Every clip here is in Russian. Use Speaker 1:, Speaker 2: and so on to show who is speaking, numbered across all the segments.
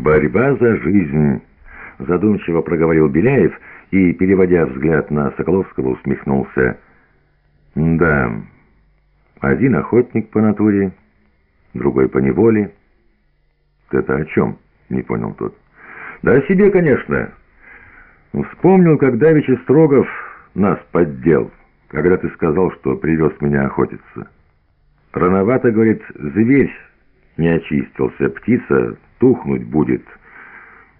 Speaker 1: «Борьба за жизнь», — задумчиво проговорил Беляев и, переводя взгляд на Соколовского, усмехнулся. «Да, один охотник по натуре, другой по неволе». «Это о чем?» — не понял тот. «Да о себе, конечно. Вспомнил, как Давича Строгов нас поддел, когда ты сказал, что привез меня охотиться. Рановато, говорит, зверь не очистился, птица тухнуть будет.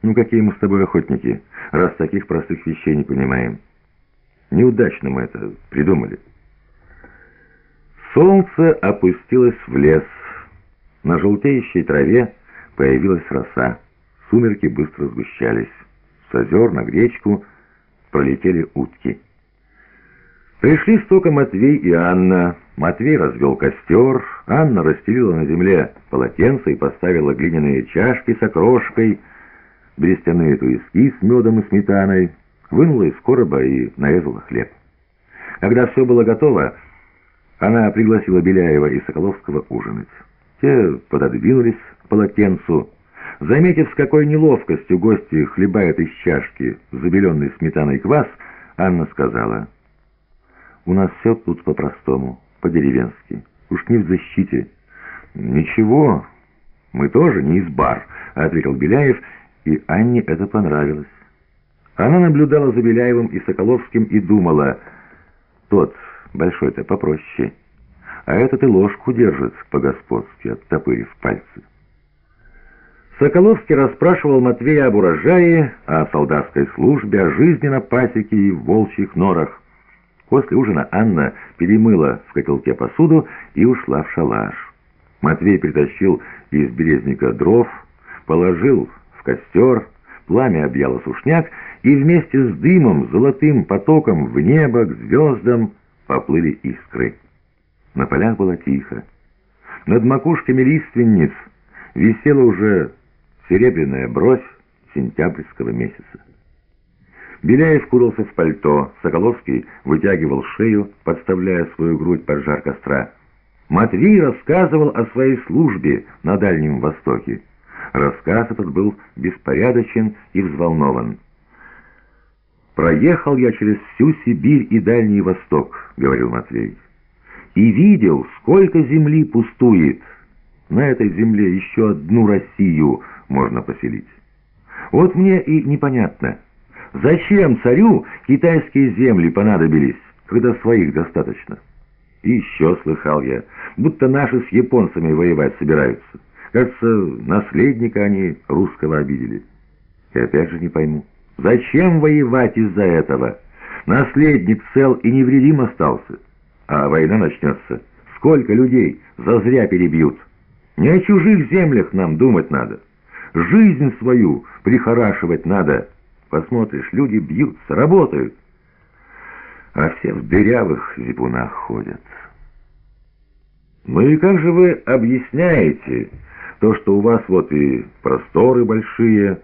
Speaker 1: Ну, какие мы с тобой охотники, раз таких простых вещей не понимаем. Неудачно мы это придумали. Солнце опустилось в лес. На желтеющей траве появилась роса. Сумерки быстро сгущались. С озер на гречку пролетели утки. Пришли с тока Матвей и Анна. Матвей развел костер, Анна расстелила на земле полотенце и поставила глиняные чашки с окрошкой, берестяные туиски с медом и сметаной, вынула из короба и нарезала хлеб. Когда все было готово, она пригласила Беляева и Соколовского ужинать. Те пододвинулись к полотенцу. Заметив, с какой неловкостью гости хлебают из чашки забеленный сметаной квас, Анна сказала, «У нас все тут по-простому, по-деревенски, уж не в защите». «Ничего, мы тоже не из бар», — ответил Беляев, и Анне это понравилось. Она наблюдала за Беляевым и Соколовским и думала, «Тот большой-то попроще, а этот и ложку держит по-господски, оттопырив пальцы». Соколовский расспрашивал Матвея об урожае, о солдатской службе, о жизни на пасеке и в волчьих норах. После ужина Анна перемыла в котелке посуду и ушла в шалаш. Матвей притащил из березника дров, положил в костер, пламя объяло сушняк, и вместе с дымом, золотым потоком в небо к звездам поплыли искры. На полях было тихо. Над макушками лиственниц висела уже серебряная бровь сентябрьского месяца. Беляев курился в пальто, Соколовский вытягивал шею, подставляя свою грудь под жар костра. Матвей рассказывал о своей службе на Дальнем Востоке. Рассказ этот был беспорядочен и взволнован. «Проехал я через всю Сибирь и Дальний Восток», — говорил Матвей, «и видел, сколько земли пустует. На этой земле еще одну Россию можно поселить. Вот мне и непонятно». Зачем царю китайские земли понадобились, когда своих достаточно? И еще слыхал я, будто наши с японцами воевать собираются. Кажется, наследника они русского обидели. И опять же не пойму, зачем воевать из-за этого? Наследник цел и невредим остался. А война начнется. Сколько людей зазря перебьют. Не о чужих землях нам думать надо. Жизнь свою прихорашивать надо. Посмотришь, люди бьются, работают, а все в дырявых зипунах ходят. Ну и как же вы объясняете то, что у вас вот и просторы большие,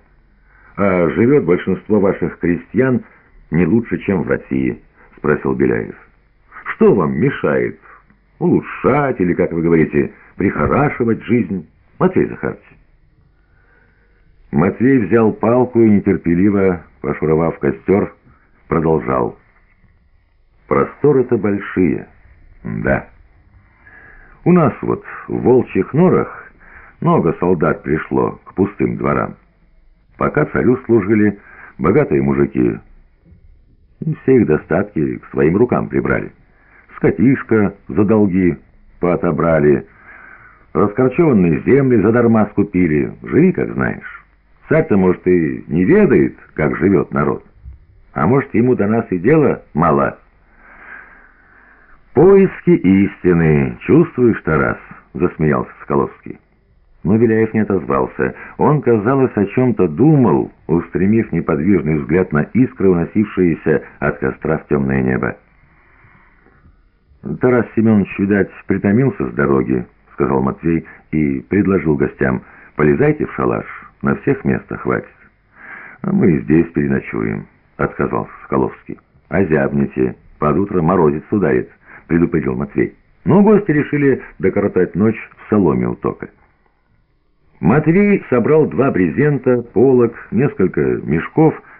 Speaker 1: а живет большинство ваших крестьян не лучше, чем в России? Спросил Беляев. Что вам мешает улучшать или, как вы говорите, прихорашивать жизнь? Матвей Захарович. Матвей взял палку и, нетерпеливо пошуровав костер, продолжал. Просторы-то большие, да. У нас вот в волчьих норах много солдат пришло к пустым дворам. Пока царю служили, богатые мужики все их достатки к своим рукам прибрали. Скотишка за долги поотобрали, раскорчеванные земли задарма скупили. Живи, как знаешь. Царь-то, может, и не ведает, как живет народ. А может, ему до нас и дела мало. «Поиски истины. Чувствуешь, Тарас?» — засмеялся Соколовский. Но Беляев не отозвался. Он, казалось, о чем-то думал, устремив неподвижный взгляд на искры, уносившиеся от костра в темное небо. «Тарас Семенович, видать, притомился с дороги», — сказал Матвей и предложил гостям. «Полезайте в шалаш». На всех места хватит. А мы здесь переночуем, отказался Соколовский. Озябните, под утро морозец ударит, предупредил Матвей. Но гости решили докоротать ночь в соломе у тока. Матвей собрал два брезента, полок, несколько мешков —